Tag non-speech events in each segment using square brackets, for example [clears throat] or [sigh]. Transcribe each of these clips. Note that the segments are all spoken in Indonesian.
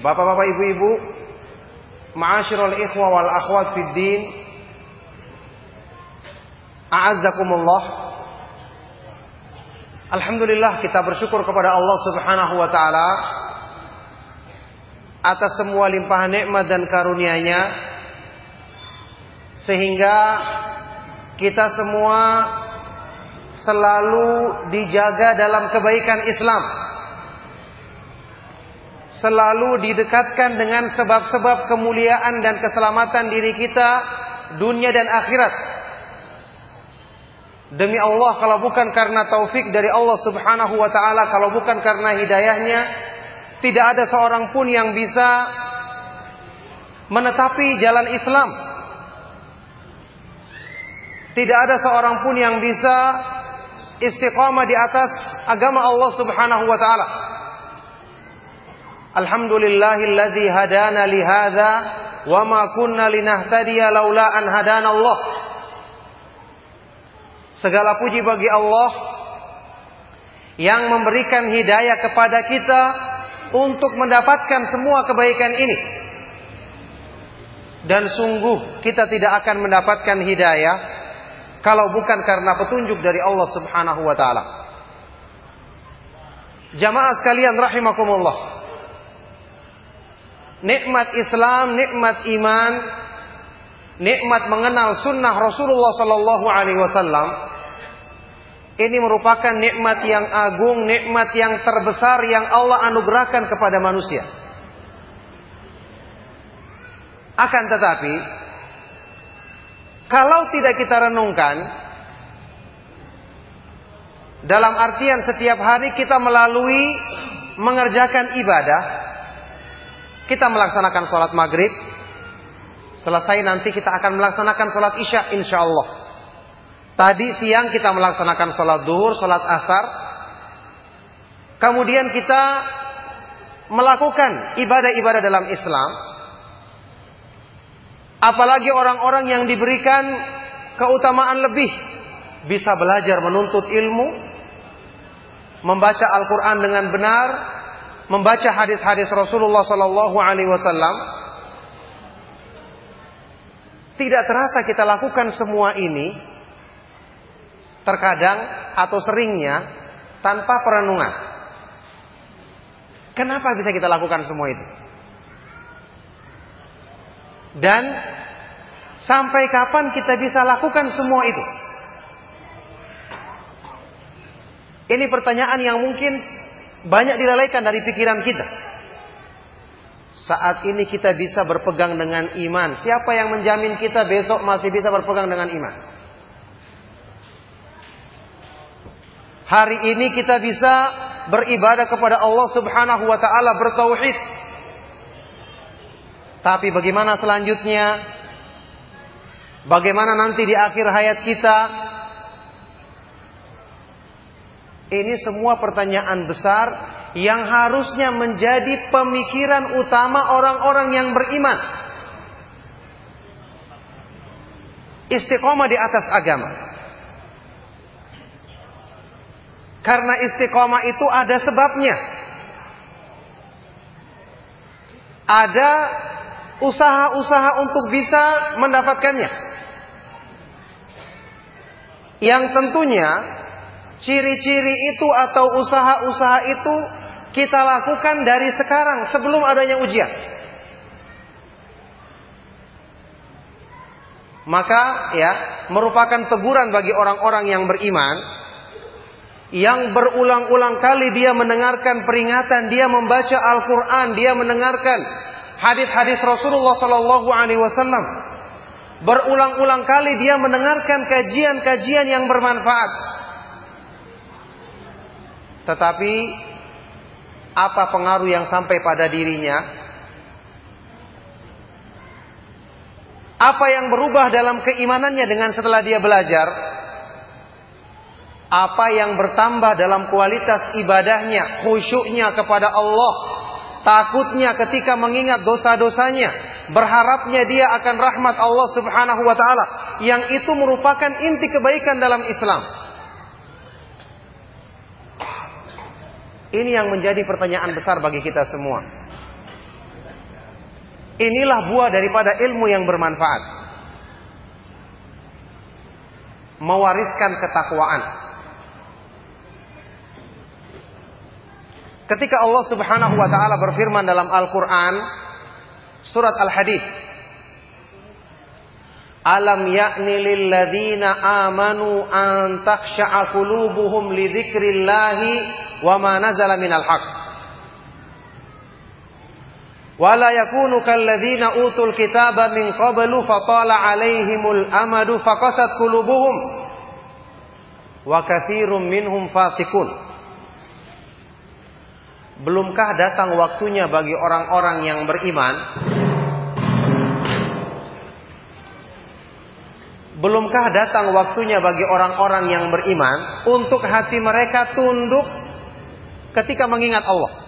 Bapak-bapak, ibu-ibu, ma'asyiral ikhwa wal akhwat fid din. A'azzakumullah. Alhamdulillah kita bersyukur kepada Allah Subhanahu wa taala atas semua limpahan nikmat dan karunia-Nya sehingga kita semua selalu dijaga dalam kebaikan Islam selalu didekatkan dengan sebab-sebab kemuliaan dan keselamatan diri kita dunia dan akhirat. Demi Allah kalau bukan karena taufik dari Allah Subhanahu wa taala, kalau bukan karena hidayahnya, tidak ada seorang pun yang bisa menetapi jalan Islam. Tidak ada seorang pun yang bisa istiqamah di atas agama Allah Subhanahu wa taala. Alhamdulillahilladzi hadana li hadza wa ma kunna linahtadiya laula an hadana Allah. Segala puji bagi Allah yang memberikan hidayah kepada kita untuk mendapatkan semua kebaikan ini. Dan sungguh kita tidak akan mendapatkan hidayah kalau bukan karena petunjuk dari Allah Subhanahu wa taala. Jamaah sekalian rahimakumullah nikmat Islam, nikmat iman, nikmat mengenal sunnah Rasulullah Sallallahu Alaihi Wasallam ini merupakan nikmat yang agung, nikmat yang terbesar yang Allah anugerahkan kepada manusia. Akan tetapi, kalau tidak kita renungkan, dalam artian setiap hari kita melalui mengerjakan ibadah, kita melaksanakan sholat maghrib. Selesai nanti kita akan melaksanakan sholat isya insya Allah. Tadi siang kita melaksanakan sholat duhur, sholat asar. Kemudian kita melakukan ibadah-ibadah dalam Islam. Apalagi orang-orang yang diberikan keutamaan lebih. Bisa belajar menuntut ilmu. Membaca Al-Quran dengan benar membaca hadis-hadis Rasulullah Sallallahu Alaihi Wasallam, tidak terasa kita lakukan semua ini terkadang atau seringnya tanpa perenungan. Kenapa bisa kita lakukan semua itu? Dan sampai kapan kita bisa lakukan semua itu? Ini pertanyaan yang mungkin banyak dilalaikan dari pikiran kita. saat ini kita bisa berpegang dengan iman. Siapa yang menjamin kita besok masih bisa berpegang dengan iman? Hari ini kita bisa beribadah kepada Allah Subhanahu wa taala bertauhid. Tapi bagaimana selanjutnya? Bagaimana nanti di akhir hayat kita? Ini semua pertanyaan besar yang harusnya menjadi pemikiran utama orang-orang yang beriman. Istiqomah di atas agama. Karena istiqomah itu ada sebabnya. Ada usaha-usaha untuk bisa mendapatkannya. Yang tentunya ciri-ciri itu atau usaha-usaha itu kita lakukan dari sekarang sebelum adanya ujian. Maka ya merupakan teguran bagi orang-orang yang beriman yang berulang-ulang kali dia mendengarkan peringatan, dia membaca Al-Qur'an, dia mendengarkan hadis-hadis Rasulullah sallallahu alaihi wasallam. Berulang-ulang kali dia mendengarkan kajian-kajian yang bermanfaat. Tetapi apa pengaruh yang sampai pada dirinya? Apa yang berubah dalam keimanannya dengan setelah dia belajar? Apa yang bertambah dalam kualitas ibadahnya, khusyuknya kepada Allah, takutnya ketika mengingat dosa-dosanya, berharapnya dia akan rahmat Allah Subhanahu wa taala, yang itu merupakan inti kebaikan dalam Islam. Ini yang menjadi pertanyaan besar bagi kita semua. Inilah buah daripada ilmu yang bermanfaat. Mewariskan ketakwaan. Ketika Allah Subhanahu wa taala berfirman dalam Al-Qur'an surat Al-Hadid Alam yakni lil ladzina amanu an takhsha'a qulubuhum li dzikrillahi wa ma nazala minal haqq. Wa la yakunu kal ladzina utul kitaba min qablu fatala 'alaihimul amadu faqasat qulubuhum wa katsirum minhum fasikun. Belumkah datang waktunya bagi orang-orang yang beriman Belumkah datang waktunya bagi orang-orang yang beriman untuk hati mereka tunduk ketika mengingat Allah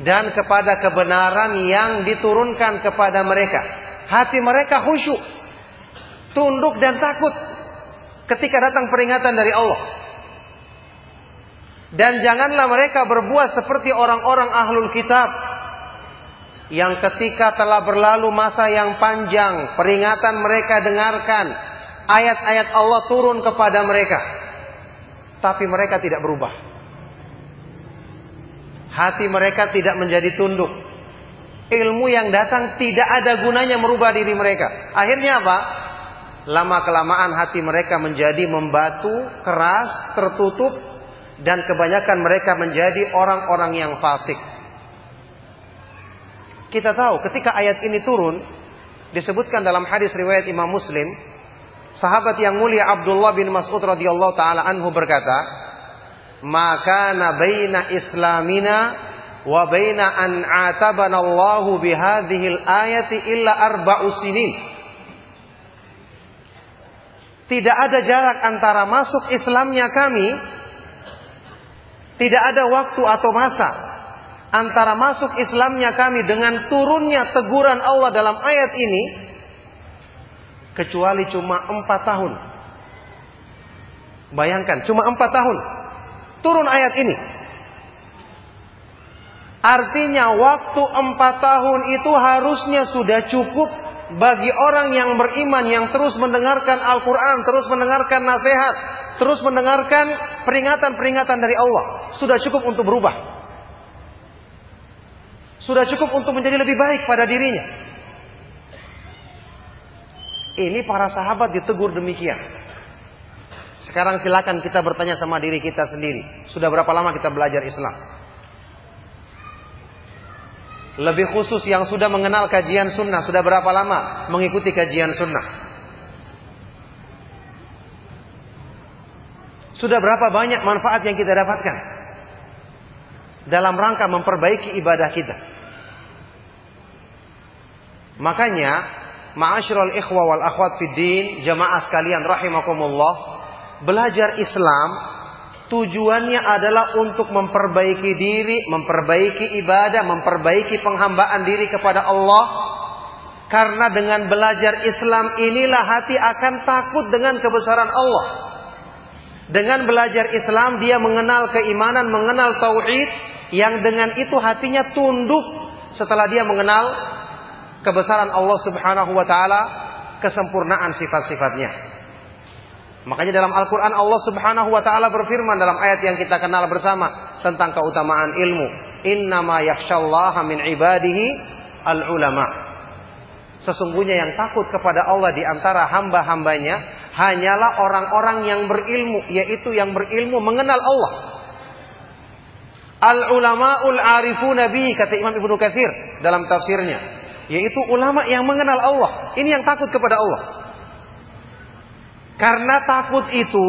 dan kepada kebenaran yang diturunkan kepada mereka. Hati mereka khusyuk, tunduk dan takut ketika datang peringatan dari Allah. Dan janganlah mereka berbuat seperti orang-orang ahlul kitab yang ketika telah berlalu masa yang panjang, peringatan mereka dengarkan, ayat-ayat Allah turun kepada mereka, tapi mereka tidak berubah. Hati mereka tidak menjadi tunduk. Ilmu yang datang tidak ada gunanya merubah diri mereka. Akhirnya apa? Lama kelamaan hati mereka menjadi membatu, keras, tertutup, dan kebanyakan mereka menjadi orang-orang yang fasik. Kita tahu ketika ayat ini turun disebutkan dalam hadis riwayat Imam Muslim, sahabat yang mulia Abdullah bin Mas'ud radhiyallahu taala anhu berkata, "Maka baina islamina wa baina an atabana bihadhil ayati illa arba'u sinin." Tidak ada jarak antara masuk Islamnya kami tidak ada waktu atau masa antara masuk Islamnya kami dengan turunnya teguran Allah dalam ayat ini kecuali cuma empat tahun. Bayangkan, cuma empat tahun turun ayat ini. Artinya waktu empat tahun itu harusnya sudah cukup bagi orang yang beriman yang terus mendengarkan Al-Quran, terus mendengarkan nasihat, terus mendengarkan peringatan-peringatan dari Allah. Sudah cukup untuk berubah. Sudah cukup untuk menjadi lebih baik pada dirinya. Ini para sahabat ditegur demikian. Sekarang silakan kita bertanya sama diri kita sendiri. Sudah berapa lama kita belajar Islam? Lebih khusus yang sudah mengenal kajian sunnah, sudah berapa lama mengikuti kajian sunnah? Sudah berapa banyak manfaat yang kita dapatkan dalam rangka memperbaiki ibadah kita? Makanya, ma'asyiral ikhwa wal akhwat fid din, jamaah sekalian rahimakumullah, belajar Islam Tujuannya adalah untuk memperbaiki diri, memperbaiki ibadah, memperbaiki penghambaan diri kepada Allah. Karena dengan belajar Islam inilah hati akan takut dengan kebesaran Allah. Dengan belajar Islam dia mengenal keimanan, mengenal tauhid yang dengan itu hatinya tunduk setelah dia mengenal kebesaran Allah Subhanahu wa taala, kesempurnaan sifat-sifatnya. Makanya dalam Al-Quran Allah subhanahu wa ta'ala berfirman dalam ayat yang kita kenal bersama tentang keutamaan ilmu. Innama yakshallaha min ibadihi al-ulama. Sesungguhnya yang takut kepada Allah di antara hamba-hambanya hanyalah orang-orang yang berilmu, yaitu yang berilmu mengenal Allah. Al-ulama'ul arifuna bihi kata Imam Ibnu Katsir dalam tafsirnya, yaitu ulama yang mengenal Allah. Ini yang takut kepada Allah. Karena takut itu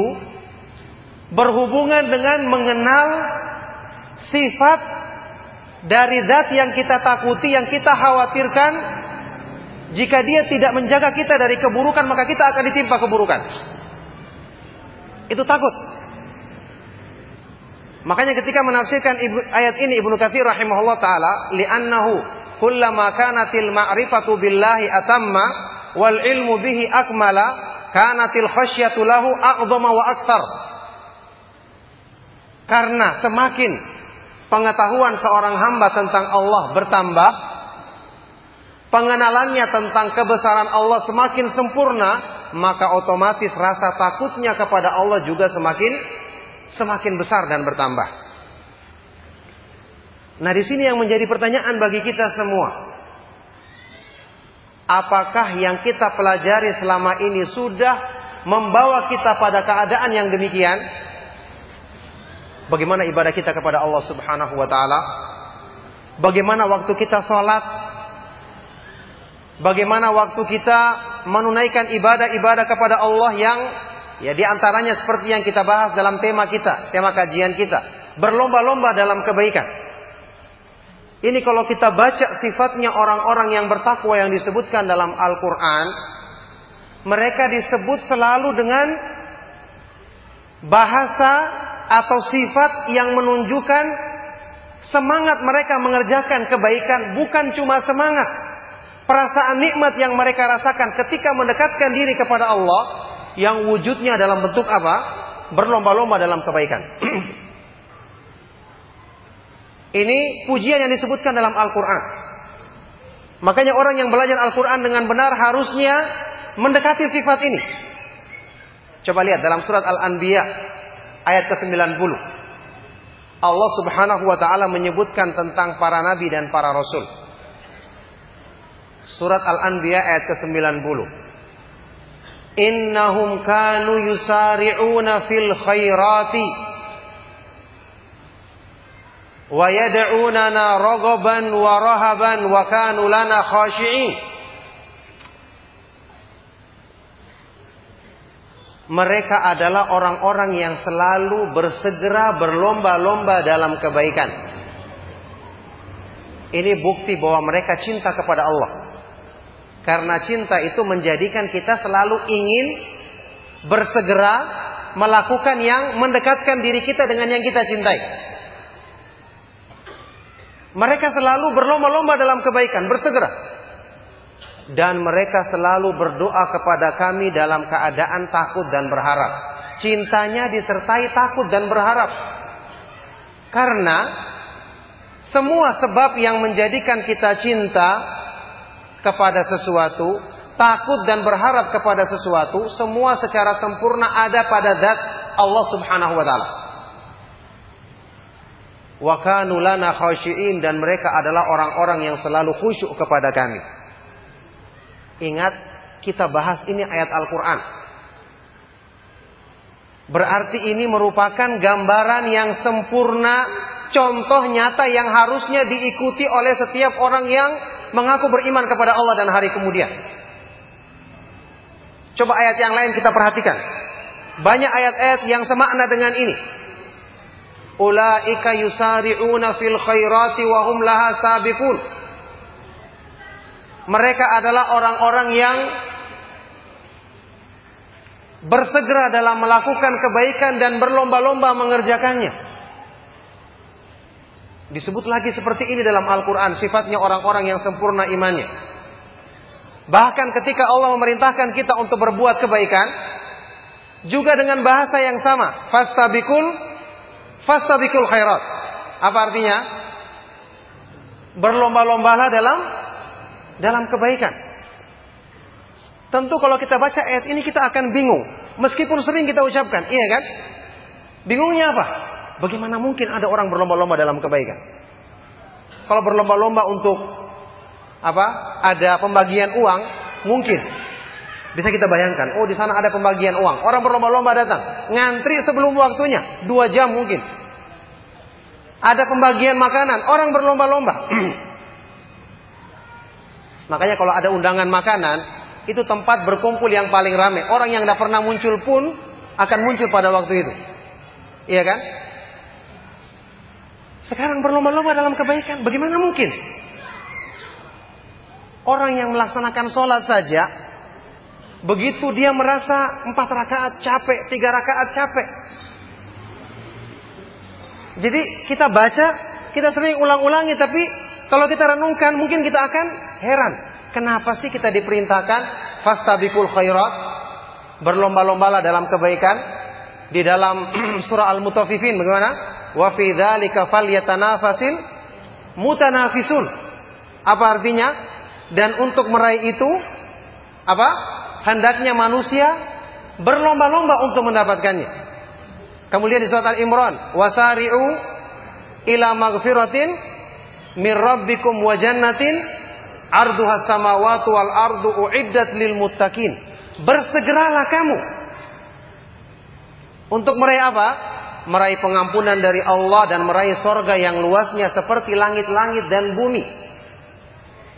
berhubungan dengan mengenal sifat dari zat yang kita takuti, yang kita khawatirkan. Jika dia tidak menjaga kita dari keburukan, maka kita akan ditimpa keburukan. Itu takut. Makanya ketika menafsirkan ayat ini Ibnu Katsir rahimahullah taala, li'annahu kullama kanatil ma'rifatu billahi atamma wal ilmu bihi akmala kanatil khasyatu lahu a'dhama wa akthar. Karena semakin pengetahuan seorang hamba tentang Allah bertambah, pengenalannya tentang kebesaran Allah semakin sempurna, maka otomatis rasa takutnya kepada Allah juga semakin semakin besar dan bertambah. Nah, di sini yang menjadi pertanyaan bagi kita semua. Apakah yang kita pelajari selama ini sudah membawa kita pada keadaan yang demikian? Bagaimana ibadah kita kepada Allah Subhanahu wa taala? Bagaimana waktu kita sholat? Bagaimana waktu kita menunaikan ibadah-ibadah kepada Allah yang ya di antaranya seperti yang kita bahas dalam tema kita, tema kajian kita, berlomba-lomba dalam kebaikan. Ini kalau kita baca sifatnya orang-orang yang bertakwa yang disebutkan dalam Al-Quran, mereka disebut selalu dengan bahasa atau sifat yang menunjukkan semangat mereka mengerjakan kebaikan, bukan cuma semangat. Perasaan nikmat yang mereka rasakan ketika mendekatkan diri kepada Allah, yang wujudnya dalam bentuk apa? Berlomba-lomba dalam kebaikan. [clears throat] Ini pujian yang disebutkan dalam Al-Quran. Makanya orang yang belajar Al-Quran dengan benar harusnya mendekati sifat ini. Coba lihat dalam surat Al-Anbiya ayat ke-90. Allah Subhanahu wa taala menyebutkan tentang para nabi dan para rasul. Surat Al-Anbiya ayat ke-90. Innahum kanu yusari'una fil khairati wa yad'unana raghaban wa rahaban wa mereka adalah orang-orang yang selalu bersegera berlomba-lomba dalam kebaikan. Ini bukti bahwa mereka cinta kepada Allah. Karena cinta itu menjadikan kita selalu ingin bersegera melakukan yang mendekatkan diri kita dengan yang kita cintai. Mereka selalu berlomba-lomba dalam kebaikan, bersegera. Dan mereka selalu berdoa kepada kami dalam keadaan takut dan berharap. Cintanya disertai takut dan berharap. Karena semua sebab yang menjadikan kita cinta kepada sesuatu, takut dan berharap kepada sesuatu, semua secara sempurna ada pada zat Allah Subhanahu wa taala. Dan mereka adalah orang-orang yang selalu khusyuk kepada kami. Ingat, kita bahas ini ayat Al-Qur'an. Berarti ini merupakan gambaran yang sempurna contoh nyata yang harusnya diikuti oleh setiap orang yang mengaku beriman kepada Allah dan hari kemudian. Coba ayat yang lain kita perhatikan. Banyak ayat-ayat yang semakna dengan ini. Ulaika yusari'una fil khairati wa hum laha sabiqun. Mereka adalah orang-orang yang bersegera dalam melakukan kebaikan dan berlomba-lomba mengerjakannya. Disebut lagi seperti ini dalam Al-Quran, sifatnya orang-orang yang sempurna imannya. Bahkan ketika Allah memerintahkan kita untuk berbuat kebaikan, juga dengan bahasa yang sama, fastabikul fastabikul khairat. Apa artinya? Berlomba-lombalah dalam dalam kebaikan. Tentu kalau kita baca ayat ini kita akan bingung. Meskipun sering kita ucapkan, iya kan? Bingungnya apa? Bagaimana mungkin ada orang berlomba-lomba dalam kebaikan? Kalau berlomba-lomba untuk apa? Ada pembagian uang, mungkin bisa kita bayangkan. Oh, di sana ada pembagian uang. Orang berlomba-lomba datang, ngantri sebelum waktunya, dua jam mungkin. Ada pembagian makanan, orang berlomba-lomba. [clears throat] Makanya kalau ada undangan makanan, itu tempat berkumpul yang paling ramai. Orang yang tidak pernah muncul pun akan muncul pada waktu itu. Iya kan? Sekarang berlomba-lomba dalam kebaikan, bagaimana mungkin? Orang yang melaksanakan sholat saja, begitu dia merasa empat rakaat capek, tiga rakaat capek. Jadi kita baca, kita sering ulang-ulangi, tapi kalau kita renungkan, mungkin kita akan heran. Kenapa sih kita diperintahkan fastabikul khairat, berlomba-lombalah dalam kebaikan? Di dalam [clears throat] surah Al-Mutaffifin bagaimana? Wa fi dzalika falyatanafasil mutanafisun. Apa artinya? Dan untuk meraih itu apa? Hendaknya manusia berlomba-lomba untuk mendapatkannya. Kemudian di surat Al-Imran, wasari'u ila magfiratin mir rabbikum wa jannatin arduha samawati wal ardu uiddat lil muttaqin. Bersegeralah kamu untuk meraih apa? Meraih pengampunan dari Allah dan meraih sorga yang luasnya seperti langit-langit dan bumi.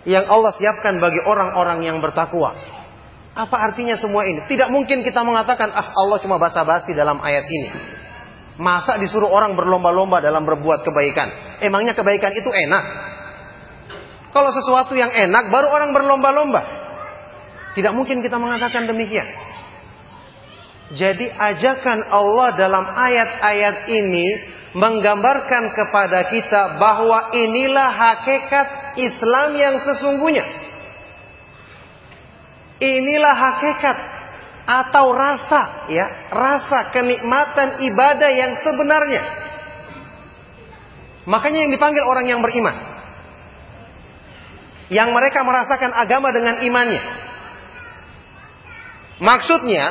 Yang Allah siapkan bagi orang-orang yang bertakwa. Apa artinya semua ini? Tidak mungkin kita mengatakan, ah Allah cuma basa-basi dalam ayat ini. Masa disuruh orang berlomba-lomba dalam berbuat kebaikan? Emangnya kebaikan itu enak? Kalau sesuatu yang enak, baru orang berlomba-lomba. Tidak mungkin kita mengatakan demikian. Jadi ajakan Allah dalam ayat-ayat ini menggambarkan kepada kita bahwa inilah hakikat Islam yang sesungguhnya. Inilah hakikat atau rasa ya, rasa kenikmatan ibadah yang sebenarnya. Makanya yang dipanggil orang yang beriman. Yang mereka merasakan agama dengan imannya. Maksudnya,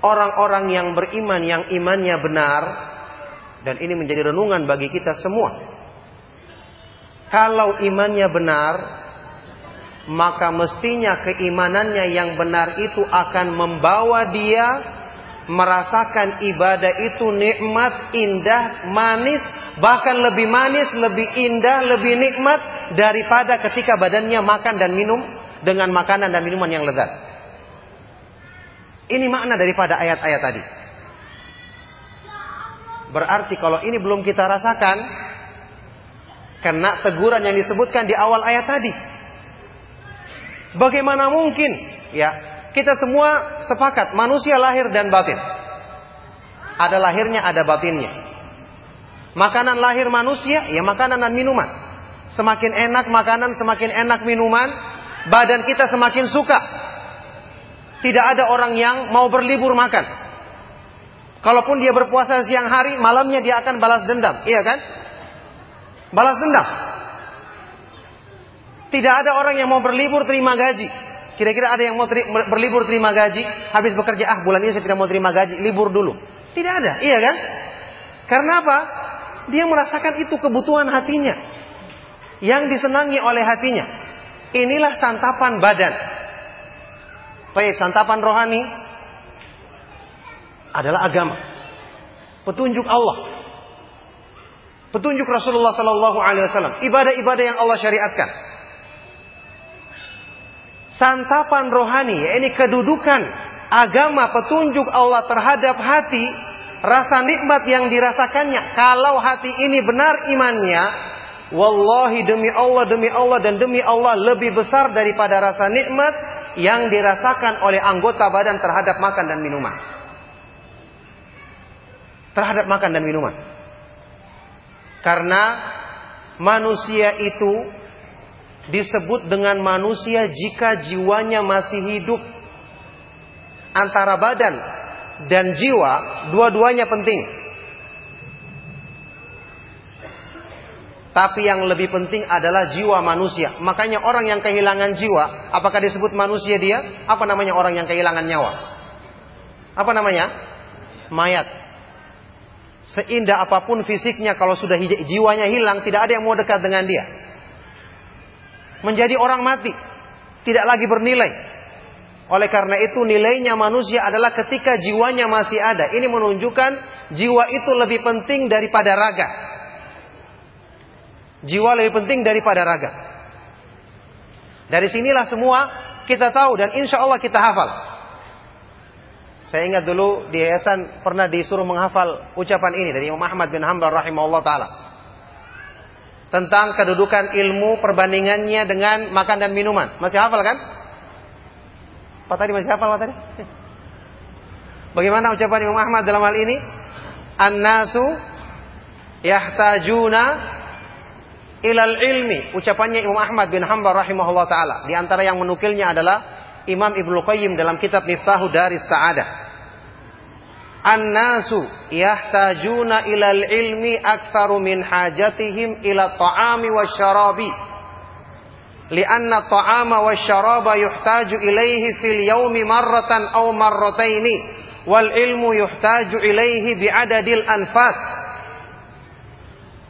orang-orang yang beriman yang imannya benar dan ini menjadi renungan bagi kita semua. Kalau imannya benar, maka mestinya keimanannya yang benar itu akan membawa dia merasakan ibadah itu nikmat, indah, manis, bahkan lebih manis, lebih indah, lebih nikmat daripada ketika badannya makan dan minum dengan makanan dan minuman yang lezat. Ini makna daripada ayat-ayat tadi. Berarti kalau ini belum kita rasakan, kena teguran yang disebutkan di awal ayat tadi. Bagaimana mungkin? Ya, kita semua sepakat manusia lahir dan batin. Ada lahirnya, ada batinnya. Makanan lahir manusia, ya makanan dan minuman. Semakin enak makanan, semakin enak minuman, badan kita semakin suka tidak ada orang yang mau berlibur makan. Kalaupun dia berpuasa siang hari, malamnya dia akan balas dendam. Iya kan? Balas dendam. Tidak ada orang yang mau berlibur terima gaji. Kira-kira ada yang mau teri berlibur terima gaji, habis bekerja, ah bulan ini saya tidak mau terima gaji, libur dulu. Tidak ada, iya kan? Karena apa? Dia merasakan itu kebutuhan hatinya. Yang disenangi oleh hatinya. Inilah santapan badan. Baik, santapan rohani adalah agama. Petunjuk Allah. Petunjuk Rasulullah sallallahu alaihi wasallam, ibadah-ibadah yang Allah syariatkan. Santapan rohani, ini kedudukan agama petunjuk Allah terhadap hati, rasa nikmat yang dirasakannya. Kalau hati ini benar imannya, wallahi demi Allah, demi Allah dan demi Allah lebih besar daripada rasa nikmat yang dirasakan oleh anggota badan terhadap makan dan minuman. Terhadap makan dan minuman. Karena manusia itu disebut dengan manusia jika jiwanya masih hidup. Antara badan dan jiwa, dua-duanya penting. Tapi yang lebih penting adalah jiwa manusia. Makanya orang yang kehilangan jiwa, apakah disebut manusia dia? Apa namanya orang yang kehilangan nyawa? Apa namanya? Mayat. Seindah apa pun fisiknya, kalau sudah jiwanya hilang, tidak ada yang mau dekat dengan dia. Menjadi orang mati, tidak lagi bernilai. Oleh karena itu nilainya manusia adalah ketika jiwanya masih ada. Ini menunjukkan jiwa itu lebih penting daripada raga. Jiwa lebih penting daripada raga. Dari sinilah semua kita tahu dan insya Allah kita hafal. Saya ingat dulu di yayasan pernah disuruh menghafal ucapan ini dari Imam Ahmad bin Hanbal rahimahullah taala. Tentang kedudukan ilmu perbandingannya dengan makan dan minuman. Masih hafal kan? Apa tadi masih hafal apa tadi? [laughs] Bagaimana ucapan Imam Ahmad dalam hal ini? An-nasu yahtajuna ilal ilmi. Ucapannya Imam Ahmad bin Hanbal rahimahullah taala. Di antara yang menukilnya adalah Imam Ibnu Qayyim dalam kitab Miftahu Daris Sa'adah. An-nasu yahtajuna ilal ilmi aktsaru min hajatihim ila ta'ami wasyarabi. Lianna ta'ama wasyaraba yuhtaju ilaihi fil yaumi marratan aw marrataini wal ilmu yuhtaju ilaihi bi'adadil anfas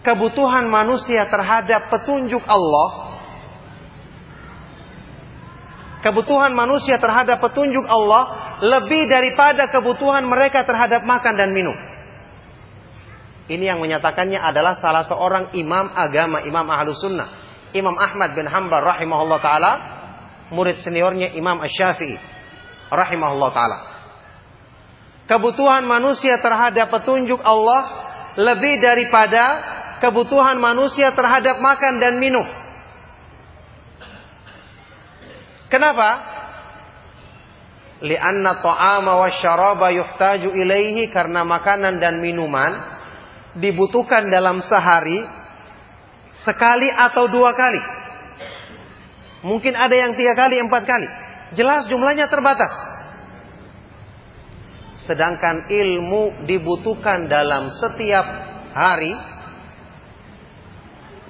kebutuhan manusia terhadap petunjuk Allah, kebutuhan manusia terhadap petunjuk Allah lebih daripada kebutuhan mereka terhadap makan dan minum. Ini yang menyatakannya adalah salah seorang imam agama, imam ahlus sunnah. Imam Ahmad bin Hanbal rahimahullah ta'ala. Murid seniornya Imam Ash-Syafi'i rahimahullah ta'ala. Kebutuhan manusia terhadap petunjuk Allah lebih daripada kebutuhan manusia terhadap makan dan minum. Kenapa? Lianna ta'ama wa syaraba yuhtaju ilaihi karena makanan dan minuman dibutuhkan dalam sehari sekali atau dua kali. Mungkin ada yang tiga kali, empat kali. Jelas jumlahnya terbatas. Sedangkan ilmu dibutuhkan dalam setiap hari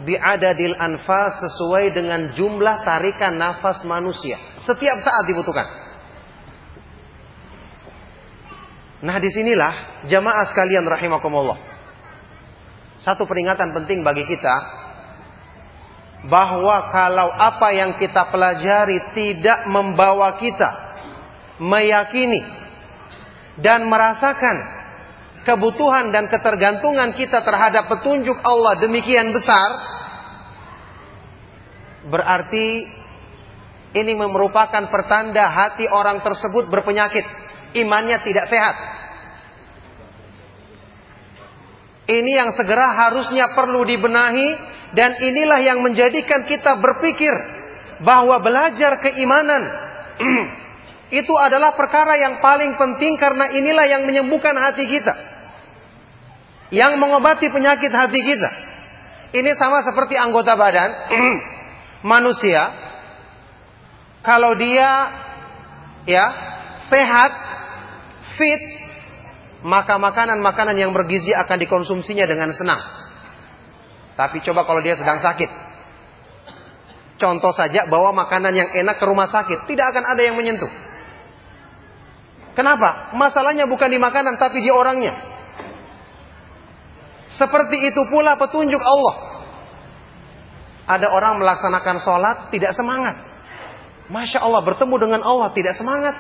bi'adadil anfas sesuai dengan jumlah tarikan nafas manusia. Setiap saat dibutuhkan. Nah di sinilah jamaah sekalian rahimakumullah. Satu peringatan penting bagi kita. Bahwa kalau apa yang kita pelajari tidak membawa kita meyakini dan merasakan kebutuhan dan ketergantungan kita terhadap petunjuk Allah demikian besar, berarti ini merupakan pertanda hati orang tersebut berpenyakit, imannya tidak sehat. Ini yang segera harusnya perlu dibenahi dan inilah yang menjadikan kita berpikir bahwa belajar keimanan [clears throat] itu adalah perkara yang paling penting karena inilah yang menyembuhkan hati kita yang mengobati penyakit hati kita. Ini sama seperti anggota badan [clears throat] manusia. Kalau dia ya sehat, fit, maka makanan-makanan yang bergizi akan dikonsumsinya dengan senang. Tapi coba kalau dia sedang sakit. Contoh saja bawa makanan yang enak ke rumah sakit, tidak akan ada yang menyentuh. Kenapa? Masalahnya bukan di makanan tapi di orangnya. Seperti itu pula petunjuk Allah. Ada orang melaksanakan sholat tidak semangat. Masya Allah bertemu dengan Allah tidak semangat.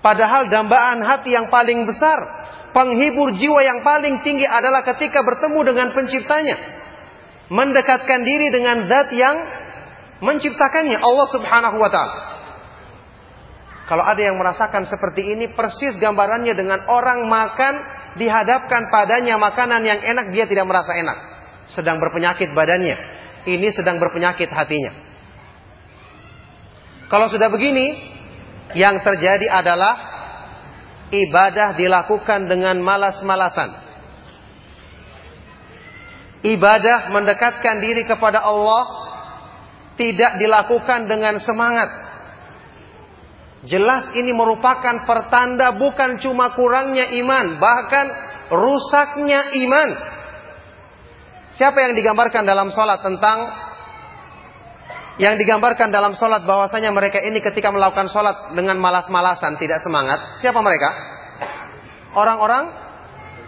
Padahal dambaan hati yang paling besar penghibur jiwa yang paling tinggi adalah ketika bertemu dengan penciptanya. Mendekatkan diri dengan zat yang menciptakannya, Allah subhanahu wa ta'ala. Kalau ada yang merasakan seperti ini, persis gambarannya dengan orang makan, dihadapkan padanya makanan yang enak, dia tidak merasa enak. Sedang berpenyakit badannya. Ini sedang berpenyakit hatinya. Kalau sudah begini, yang terjadi adalah ibadah dilakukan dengan malas-malasan. Ibadah mendekatkan diri kepada Allah tidak dilakukan dengan semangat. Jelas ini merupakan pertanda bukan cuma kurangnya iman, bahkan rusaknya iman. Siapa yang digambarkan dalam sholat tentang yang digambarkan dalam sholat bahwasanya mereka ini ketika melakukan sholat dengan malas-malasan, tidak semangat. Siapa mereka? Orang-orang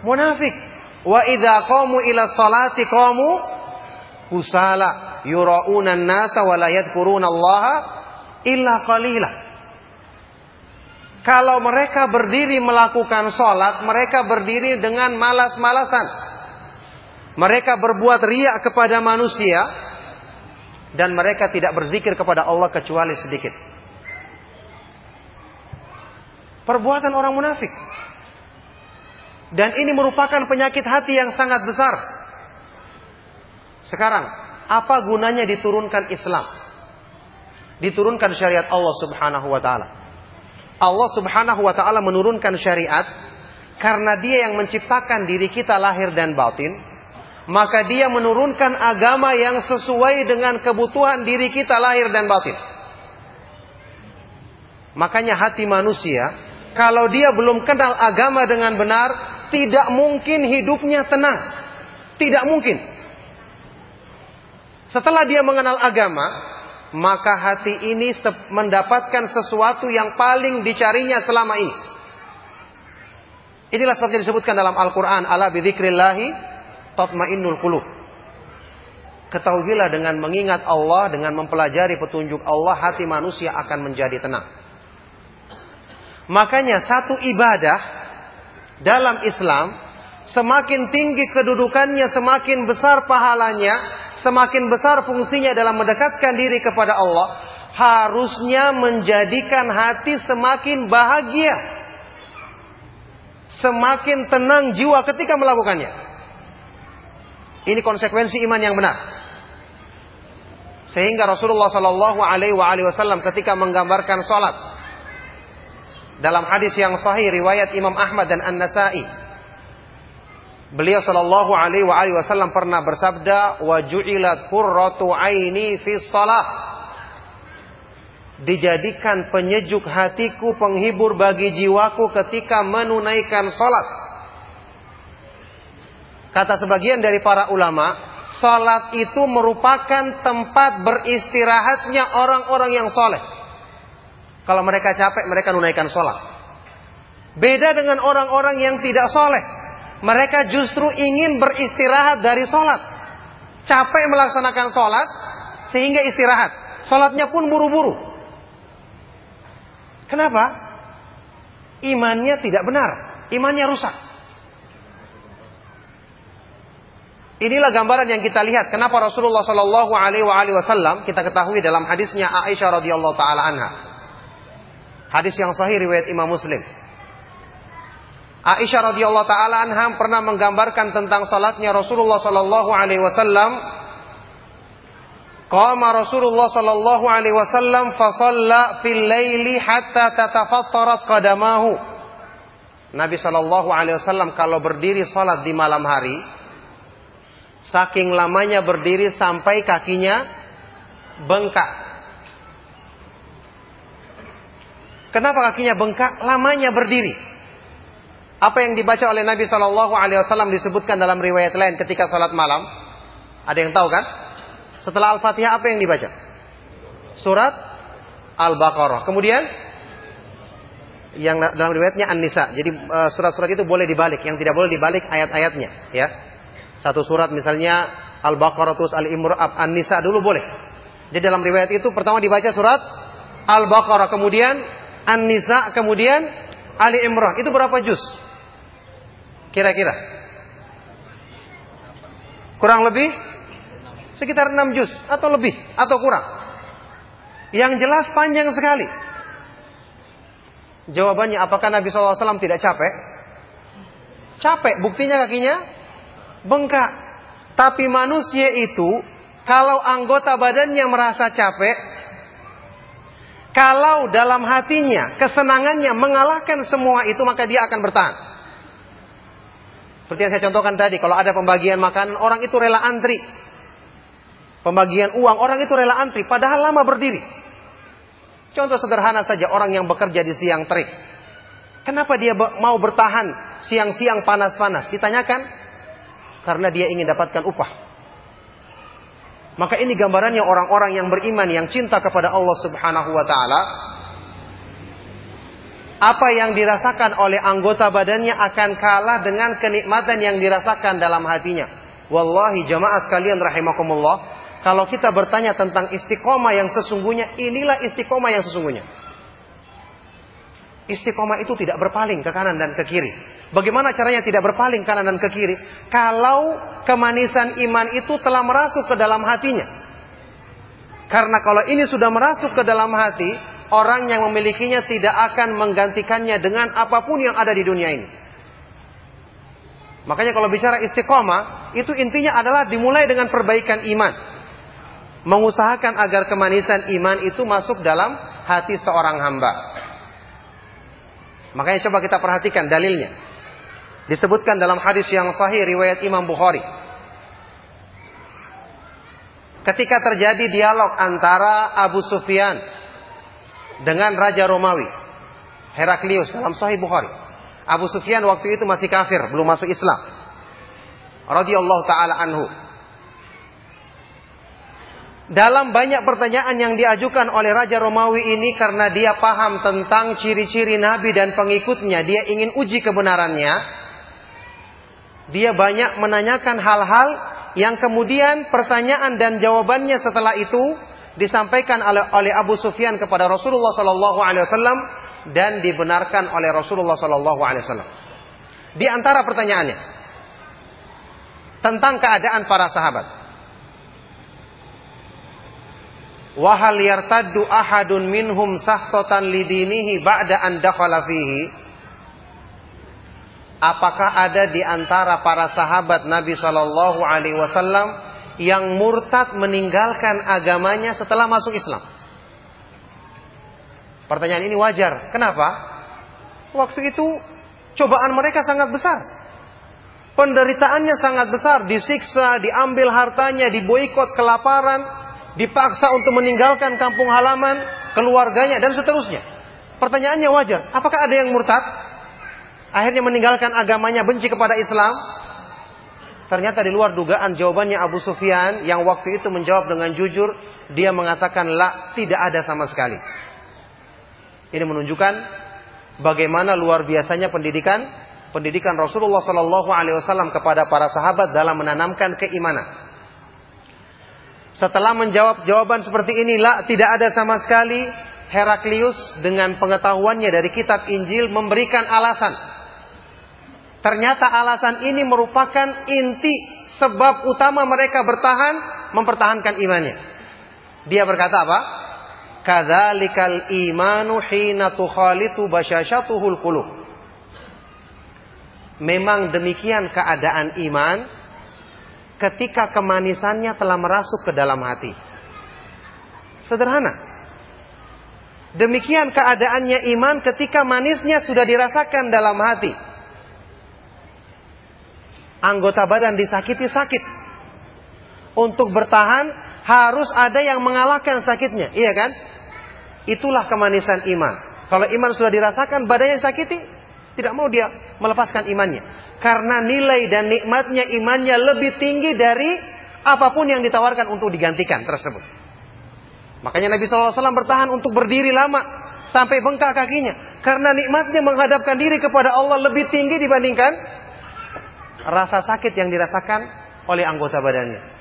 munafik. Wa idha qamu ila sholati qamu kusala yura'una nasa wa la yadhkuruna Allah illa qalila. Kalau mereka berdiri melakukan sholat, mereka berdiri dengan malas-malasan. Mereka berbuat riak kepada manusia, dan mereka tidak berzikir kepada Allah kecuali sedikit. Perbuatan orang munafik. Dan ini merupakan penyakit hati yang sangat besar. Sekarang, apa gunanya diturunkan Islam? Diturunkan syariat Allah Subhanahu wa taala. Allah Subhanahu wa taala menurunkan syariat karena Dia yang menciptakan diri kita lahir dan batin, maka dia menurunkan agama yang sesuai dengan kebutuhan diri kita lahir dan batin. Makanya hati manusia, kalau dia belum kenal agama dengan benar, tidak mungkin hidupnya tenang. Tidak mungkin. Setelah dia mengenal agama, maka hati ini mendapatkan sesuatu yang paling dicarinya selama ini. Inilah sebabnya disebutkan dalam Al-Quran, ala bidzikrillahi tatmainnul qulub. Ketahuilah dengan mengingat Allah, dengan mempelajari petunjuk Allah, hati manusia akan menjadi tenang. Makanya satu ibadah dalam Islam semakin tinggi kedudukannya, semakin besar pahalanya, semakin besar fungsinya dalam mendekatkan diri kepada Allah, harusnya menjadikan hati semakin bahagia. Semakin tenang jiwa ketika melakukannya. Ini konsekuensi iman yang benar. Sehingga Rasulullah Shallallahu Alaihi Wasallam ketika menggambarkan salat dalam hadis yang sahih riwayat Imam Ahmad dan An Nasai, beliau Shallallahu Alaihi Wasallam pernah bersabda, "Wajulat qurratu aini fi salat." Dijadikan penyejuk hatiku, penghibur bagi jiwaku ketika menunaikan salat. Kata sebagian dari para ulama, salat itu merupakan tempat beristirahatnya orang-orang yang soleh. Kalau mereka capek, mereka menunaikan salat. Beda dengan orang-orang yang tidak soleh. Mereka justru ingin beristirahat dari salat. Capek melaksanakan salat, sehingga istirahat. Salatnya pun buru-buru. Kenapa? Imannya tidak benar. Imannya rusak. Inilah gambaran yang kita lihat kenapa Rasulullah Shallallahu Alaihi Wasallam kita ketahui dalam hadisnya Aisyah radhiyallahu taala anha. Hadis yang sahih riwayat Imam Muslim. Aisyah radhiyallahu taala anha pernah menggambarkan tentang salatnya Rasulullah Shallallahu Alaihi Wasallam. Qama Rasulullah Shallallahu Alaihi Wasallam fasalla fil laili hatta tatafattarat qadamahu. Nabi Shallallahu Alaihi Wasallam kalau berdiri salat di malam hari, Saking lamanya berdiri sampai kakinya bengkak. Kenapa kakinya bengkak? Lamanya berdiri. Apa yang dibaca oleh Nabi Shallallahu Alaihi Wasallam disebutkan dalam riwayat lain ketika salat malam. Ada yang tahu kan? Setelah Al-Fatihah apa yang dibaca? Surat Al-Baqarah. Kemudian yang dalam riwayatnya An-Nisa. Jadi eh, surat-surat itu boleh dibalik, yang tidak boleh dibalik ayat-ayatnya, ya. Satu surat misalnya Al-Baqarah terus Al-Imran An-Nisa dulu boleh. Jadi dalam riwayat itu pertama dibaca surat Al-Baqarah, kemudian An-Nisa, kemudian Ali Imran. Itu berapa juz? Kira-kira. Kurang lebih sekitar 6 juz atau lebih atau kurang. Yang jelas panjang sekali. Jawabannya apakah Nabi SAW tidak capek? Capek, buktinya kakinya bengkak. Tapi manusia itu kalau anggota badannya merasa capek, kalau dalam hatinya kesenangannya mengalahkan semua itu maka dia akan bertahan. Seperti yang saya contohkan tadi, kalau ada pembagian makanan orang itu rela antri. Pembagian uang orang itu rela antri padahal lama berdiri. Contoh sederhana saja orang yang bekerja di siang terik. Kenapa dia mau bertahan siang-siang panas-panas? Ditanyakan karena dia ingin dapatkan upah. Maka ini gambarannya orang-orang yang beriman yang cinta kepada Allah Subhanahu wa taala. Apa yang dirasakan oleh anggota badannya akan kalah dengan kenikmatan yang dirasakan dalam hatinya. Wallahi jamaah sekalian rahimakumullah, kalau kita bertanya tentang istiqomah yang sesungguhnya, inilah istiqomah yang sesungguhnya. Istiqomah itu tidak berpaling ke kanan dan ke kiri. Bagaimana caranya tidak berpaling kanan dan ke kiri? Kalau kemanisan iman itu telah merasuk ke dalam hatinya. Karena kalau ini sudah merasuk ke dalam hati, orang yang memilikinya tidak akan menggantikannya dengan apa pun yang ada di dunia ini. Makanya kalau bicara istiqomah, itu intinya adalah dimulai dengan perbaikan iman. Mengusahakan agar kemanisan iman itu masuk dalam hati seorang hamba. Makanya coba kita perhatikan dalilnya. Disebutkan dalam hadis yang sahih riwayat Imam Bukhari. Ketika terjadi dialog antara Abu Sufyan dengan Raja Romawi, Heraklius dalam Sahih Bukhari. Abu Sufyan waktu itu masih kafir, belum masuk Islam. Radhiyallahu taala anhu. Dalam banyak pertanyaan yang diajukan oleh Raja Romawi ini karena dia paham tentang ciri-ciri Nabi dan pengikutnya, dia ingin uji kebenarannya. Dia banyak menanyakan hal-hal yang kemudian pertanyaan dan jawabannya setelah itu disampaikan oleh, Abu Sufyan kepada Rasulullah Sallallahu Alaihi Wasallam dan dibenarkan oleh Rasulullah Sallallahu Alaihi Wasallam. Di antara pertanyaannya tentang keadaan para sahabat. Wahal yartaddu ahadun minhum sahtotan lidinihi ba'da an fihi. Apakah ada di antara para sahabat Nabi Shallallahu alaihi wasallam yang murtad meninggalkan agamanya setelah masuk Islam? Pertanyaan ini wajar. Kenapa? Waktu itu cobaan mereka sangat besar. Penderitaannya sangat besar, disiksa, diambil hartanya, diboikot kelaparan, dipaksa untuk meninggalkan kampung halaman, keluarganya dan seterusnya. Pertanyaannya wajar, apakah ada yang murtad? Akhirnya meninggalkan agamanya, benci kepada Islam? Ternyata di luar dugaan jawabannya Abu Sufyan yang waktu itu menjawab dengan jujur, dia mengatakan la, tidak ada sama sekali. Ini menunjukkan bagaimana luar biasanya pendidikan pendidikan Rasulullah Shallallahu Alaihi Wasallam kepada para sahabat dalam menanamkan keimanan. Setelah menjawab jawaban seperti inilah tidak ada sama sekali Heraklius dengan pengetahuannya dari kitab Injil memberikan alasan. Ternyata alasan ini merupakan inti sebab utama mereka bertahan mempertahankan imannya. Dia berkata apa? Kadzalikal imanu hina tukhalitu basyashatuhul qulub. Memang demikian keadaan iman ketika kemanisannya telah merasuk ke dalam hati. Sederhana. Demikian keadaannya iman ketika manisnya sudah dirasakan dalam hati. Anggota badan disakiti sakit. Untuk bertahan harus ada yang mengalahkan sakitnya, iya kan? Itulah kemanisan iman. Kalau iman sudah dirasakan, badannya sakiti, tidak mau dia melepaskan imannya. Karena nilai dan nikmatnya imannya lebih tinggi dari apa pun yang ditawarkan untuk digantikan tersebut. Makanya Nabi SAW bertahan untuk berdiri lama sampai bengkak kakinya. Karena nikmatnya menghadapkan diri kepada Allah lebih tinggi dibandingkan rasa sakit yang dirasakan oleh anggota badannya.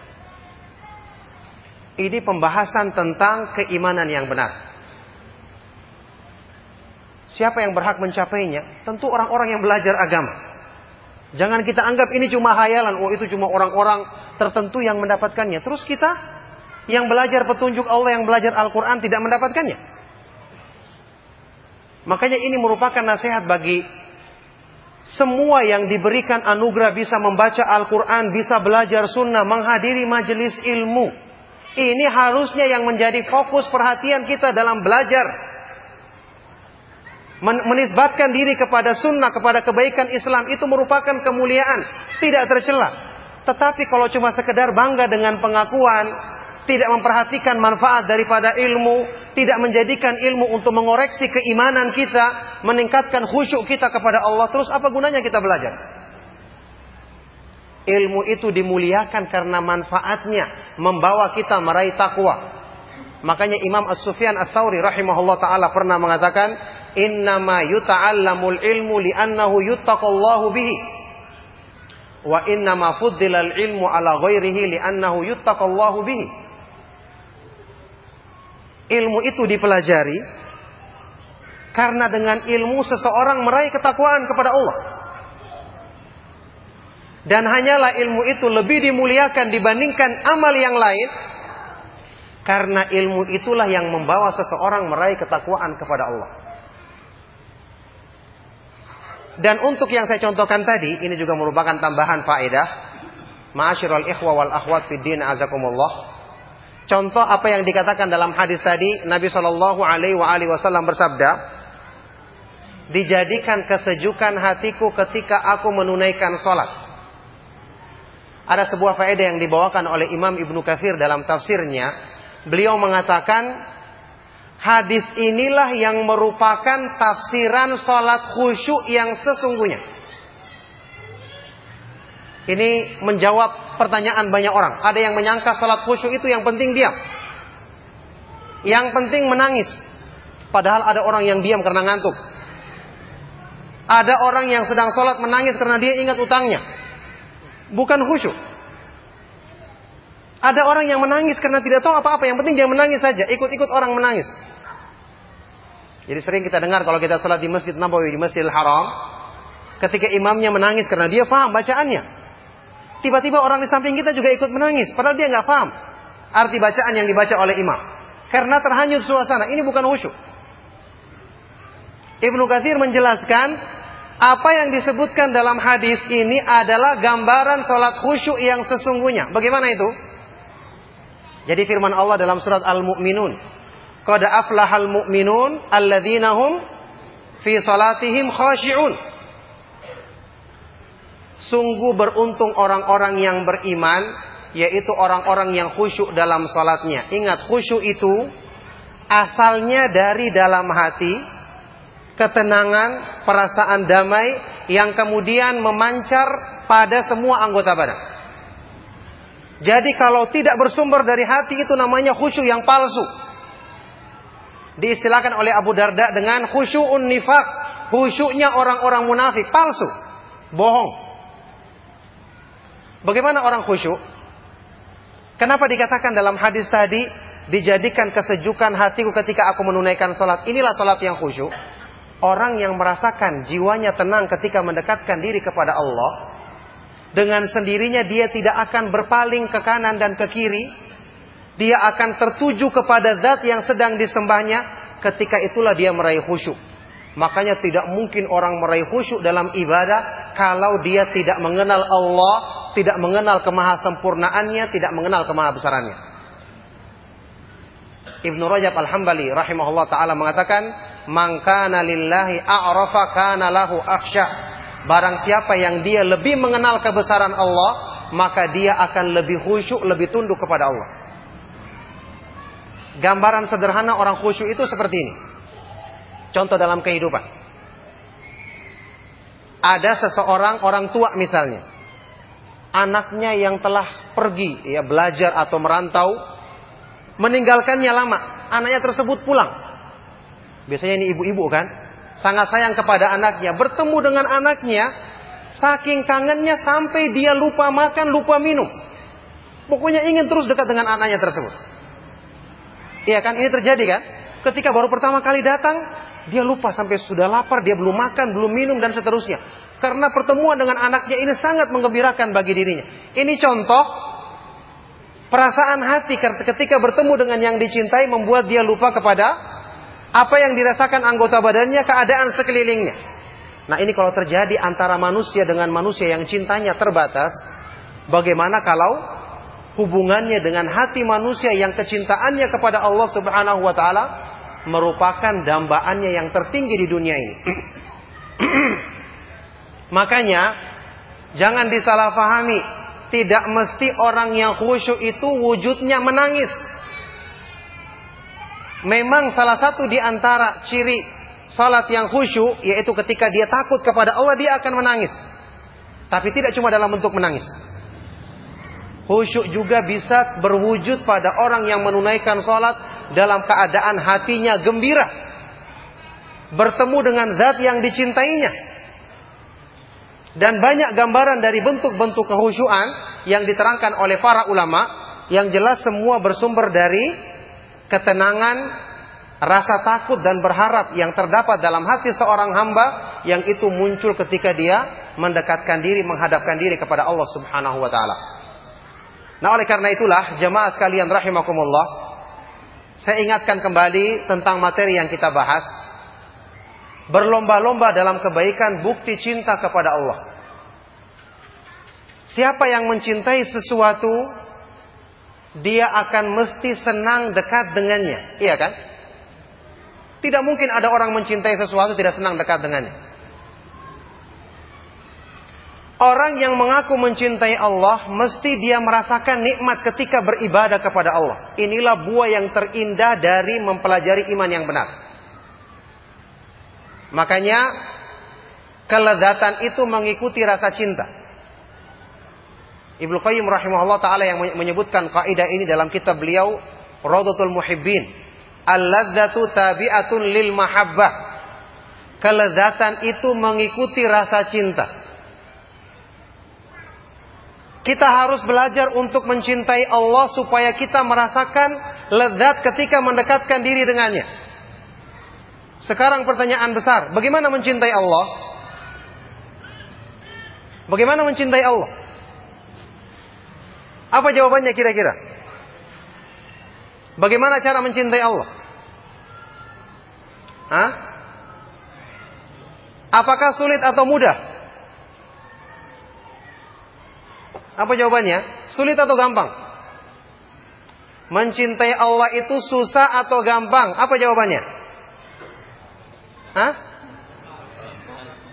Ini pembahasan tentang keimanan yang benar. Siapa yang berhak mencapainya? Tentu orang-orang yang belajar agama. Jangan kita anggap ini cuma hayalan, oh itu cuma orang-orang tertentu yang mendapatkannya. Terus kita yang belajar petunjuk Allah, yang belajar Al-Quran tidak mendapatkannya. Makanya ini merupakan nasihat bagi semua yang diberikan anugerah bisa membaca Al-Quran, bisa belajar sunnah, menghadiri majelis ilmu. Ini harusnya yang menjadi fokus perhatian kita dalam belajar menisbatkan diri kepada sunnah, kepada kebaikan Islam itu merupakan kemuliaan, tidak tercela. Tetapi kalau cuma sekedar bangga dengan pengakuan, tidak memperhatikan manfaat daripada ilmu, tidak menjadikan ilmu untuk mengoreksi keimanan kita, meningkatkan khusyuk kita kepada Allah, terus apa gunanya kita belajar? Ilmu itu dimuliakan karena manfaatnya membawa kita meraih takwa. Makanya Imam As-Sufyan As-Thawri rahimahullah taala pernah mengatakan, innama yuta'allamul ilmu li'annahu yuttaqallahu bihi wa innama fuddilal ilmu ala ghairihi li'annahu yuttaqallahu bihi ilmu itu dipelajari karena dengan ilmu seseorang meraih ketakwaan kepada Allah dan hanyalah ilmu itu lebih dimuliakan dibandingkan amal yang lain karena ilmu itulah yang membawa seseorang meraih ketakwaan kepada Allah dan untuk yang saya contohkan tadi, ini juga merupakan tambahan faedah. Ma'asyiral ikhwa wal akhwat fid din azakumullah. Contoh apa yang dikatakan dalam hadis tadi, Nabi Shallallahu alaihi wasallam bersabda, "Dijadikan kesejukan hatiku ketika aku menunaikan salat." Ada sebuah faedah yang dibawakan oleh Imam Ibnu Katsir dalam tafsirnya. Beliau mengatakan, Hadis inilah yang merupakan tafsiran sholat khusyuk yang sesungguhnya. Ini menjawab pertanyaan banyak orang. Ada yang menyangka sholat khusyuk itu yang penting diam. Yang penting menangis. Padahal ada orang yang diam karena ngantuk. Ada orang yang sedang sholat menangis karena dia ingat utangnya. Bukan khusyuk. Ada orang yang menangis karena tidak tahu apa-apa. Yang penting dia menangis saja. Ikut-ikut orang menangis. Jadi sering kita dengar kalau kita sholat di Masjid Nabawi, di Masjidil Haram, ketika imamnya menangis karena dia paham bacaannya. Tiba-tiba orang di samping kita juga ikut menangis, padahal dia nggak paham arti bacaan yang dibaca oleh imam. Karena terhanyut suasana, ini bukan khusyuk. Ibnu Katsir menjelaskan apa yang disebutkan dalam hadis ini adalah gambaran sholat khusyuk yang sesungguhnya. Bagaimana itu? Jadi firman Allah dalam surat Al-Mu'minun Qad aflahal mu'minun alladzina hum fi salatihim khashi'un. Sungguh beruntung orang-orang yang beriman yaitu orang-orang yang khusyuk dalam salatnya. Ingat khusyuk itu asalnya dari dalam hati, ketenangan, perasaan damai yang kemudian memancar pada semua anggota badan. Jadi kalau tidak bersumber dari hati itu namanya khusyuk yang palsu diistilahkan oleh Abu Darda dengan khusyu'un nifak. Khusyuknya orang-orang munafik, palsu, bohong. Bagaimana orang khusyuk? Kenapa dikatakan dalam hadis tadi dijadikan kesejukan hatiku ketika aku menunaikan sholat. Inilah sholat yang khusyuk. Orang yang merasakan jiwanya tenang ketika mendekatkan diri kepada Allah. Dengan sendirinya dia tidak akan berpaling ke kanan dan ke kiri dia akan tertuju kepada zat yang sedang disembahnya. Ketika itulah dia meraih khusyuk. Makanya tidak mungkin orang meraih khusyuk dalam ibadah kalau dia tidak mengenal Allah, tidak mengenal kemahasempurnaannya, tidak mengenal kemahabesarannya. Ibnu Rajab Al-Hambali rahimahullah taala mengatakan, "Man kana lillahi a'rafa kana lahu akhsya." Barang siapa yang dia lebih mengenal kebesaran Allah, maka dia akan lebih khusyuk, lebih tunduk kepada Allah. Gambaran sederhana orang khusyuk itu seperti ini. Contoh dalam kehidupan. Ada seseorang orang tua misalnya. Anaknya yang telah pergi ya belajar atau merantau meninggalkannya lama. Anaknya tersebut pulang. Biasanya ini ibu-ibu kan, sangat sayang kepada anaknya, bertemu dengan anaknya saking kangennya sampai dia lupa makan, lupa minum. Pokoknya ingin terus dekat dengan anaknya tersebut. Iya kan? Ini terjadi kan? Ketika baru pertama kali datang, dia lupa sampai sudah lapar, dia belum makan, belum minum dan seterusnya. Karena pertemuan dengan anaknya ini sangat menggembirakan bagi dirinya. Ini contoh perasaan hati ketika bertemu dengan yang dicintai membuat dia lupa kepada apa yang dirasakan anggota badannya, keadaan sekelilingnya. Nah ini kalau terjadi antara manusia dengan manusia yang cintanya terbatas, bagaimana kalau hubungannya dengan hati manusia yang kecintaannya kepada Allah Subhanahu wa taala merupakan dambaannya yang tertinggi di dunia ini. [clears throat] Makanya jangan disalahpahami. Tidak mesti orang yang khusyuk itu wujudnya menangis. Memang salah satu di antara ciri salat yang khusyuk yaitu ketika dia takut kepada Allah dia akan menangis. Tapi tidak cuma dalam bentuk menangis. Khusyuk juga bisa berwujud pada orang yang menunaikan salat dalam keadaan hatinya gembira. Bertemu dengan zat yang dicintainya. Dan banyak gambaran dari bentuk-bentuk kehusyuan yang diterangkan oleh para ulama yang jelas semua bersumber dari ketenangan, rasa takut dan berharap yang terdapat dalam hati seorang hamba yang itu muncul ketika dia mendekatkan diri, menghadapkan diri kepada Allah Subhanahu wa taala. Nah, oleh karena itulah jemaah sekalian rahimakumullah, saya ingatkan kembali tentang materi yang kita bahas berlomba-lomba dalam kebaikan bukti cinta kepada Allah. Siapa yang mencintai sesuatu, dia akan mesti senang dekat dengannya. Iya kan? Tidak mungkin ada orang mencintai sesuatu tidak senang dekat dengannya. Orang yang mengaku mencintai Allah, mesti dia merasakan nikmat ketika beribadah kepada Allah. Inilah buah yang terindah dari mempelajari iman yang benar. Makanya kelezatan itu mengikuti rasa cinta. Ibnu Qayyim rahimahullah taala yang menyebutkan kaidah ini dalam kitab beliau Raudatul Muhibbin. Al-ladzatu tabi'atun lil mahabbah. Kelezatan itu mengikuti rasa cinta. Kita harus belajar untuk mencintai Allah supaya kita merasakan lezat ketika mendekatkan diri dengannya. Sekarang pertanyaan besar, bagaimana mencintai Allah? Bagaimana mencintai Allah? Apa jawabannya kira-kira? Bagaimana cara mencintai Allah? Hah? Apakah sulit atau mudah? Apa jawabannya? Sulit atau gampang? Mencintai Allah itu susah atau gampang? Apa jawabannya? Hah?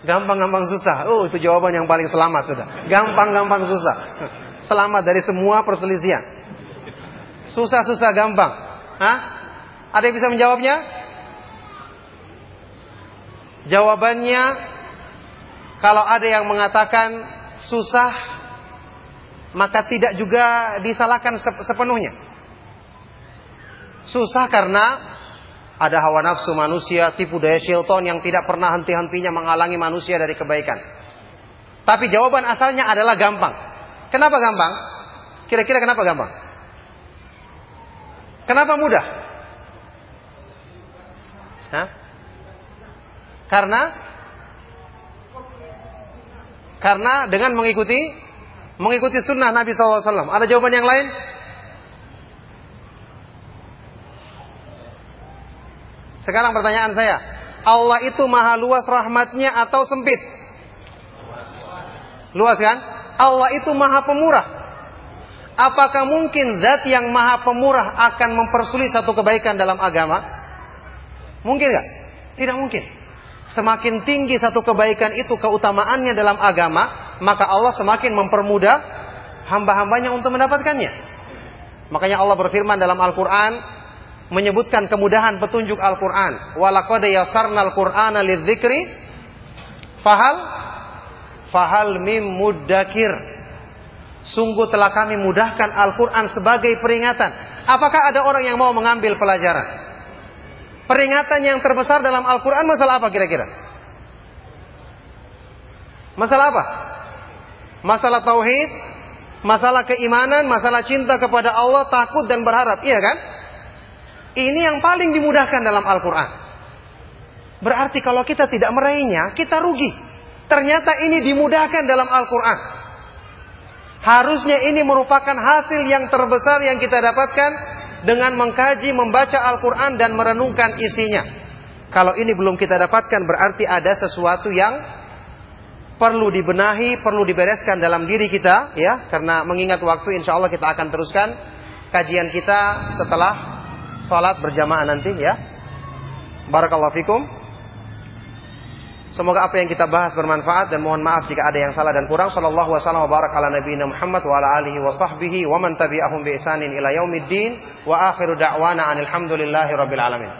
Gampang-gampang susah. Oh, itu jawaban yang paling selamat sudah. Gampang-gampang susah. [laughs] Selamat dari semua perselisihan. Susah-susah gampang. Hah? Ada yang bisa menjawabnya? Jawabannya kalau ada yang mengatakan susah maka tidak juga disalahkan sepenuhnya. Susah karena ada hawa nafsu manusia, tipu daya syaitan yang tidak pernah henti-hentinya menghalangi manusia dari kebaikan. Tapi jawaban asalnya adalah gampang. Kenapa gampang? Kira-kira kenapa gampang? Kenapa mudah? Hah? Karena karena dengan mengikuti mengikuti sunnah Nabi SAW. Ada jawaban yang lain? Sekarang pertanyaan saya, Allah itu maha luas rahmatnya atau sempit? Luas kan? Allah itu maha pemurah. Apakah mungkin zat yang maha pemurah akan mempersulit satu kebaikan dalam agama? Mungkin nggak? Tidak mungkin. Semakin tinggi satu kebaikan itu keutamaannya dalam agama, maka Allah semakin mempermudah hamba-hambanya untuk mendapatkannya. Makanya Allah berfirman dalam Al-Quran, menyebutkan kemudahan petunjuk Al-Qur'an. Walaqad yassarnal Qur'ana lidzikri fahal fahal mim muddakir. Sungguh telah kami mudahkan Al-Qur'an sebagai peringatan. Apakah ada orang yang mau mengambil pelajaran? Peringatan yang terbesar dalam Al-Qur'an masalah apa kira-kira? Masalah apa? Masalah tauhid, masalah keimanan, masalah cinta kepada Allah, takut dan berharap. Iya kan? Ini yang paling dimudahkan dalam Al-Quran. Berarti kalau kita tidak meraihnya, kita rugi. Ternyata ini dimudahkan dalam Al-Quran. Harusnya ini merupakan hasil yang terbesar yang kita dapatkan dengan mengkaji, membaca Al-Quran dan merenungkan isinya. Kalau ini belum kita dapatkan berarti ada sesuatu yang perlu dibenahi, perlu dibereskan dalam diri kita, ya. Karena mengingat waktu, insya Allah kita akan teruskan kajian kita setelah salat berjamaah nanti, ya. Barakallahu fikum. Semoga apa yang kita bahas bermanfaat dan mohon maaf jika ada yang salah dan kurang. Sallallahu wasallam wa barak ala nabiyina Muhammad wa ala alihi wa sahbihi wa man tabi'ahum bi ihsanin ila yaumiddin wa akhiru da'wana anil hamdulillahi rabbil alamin.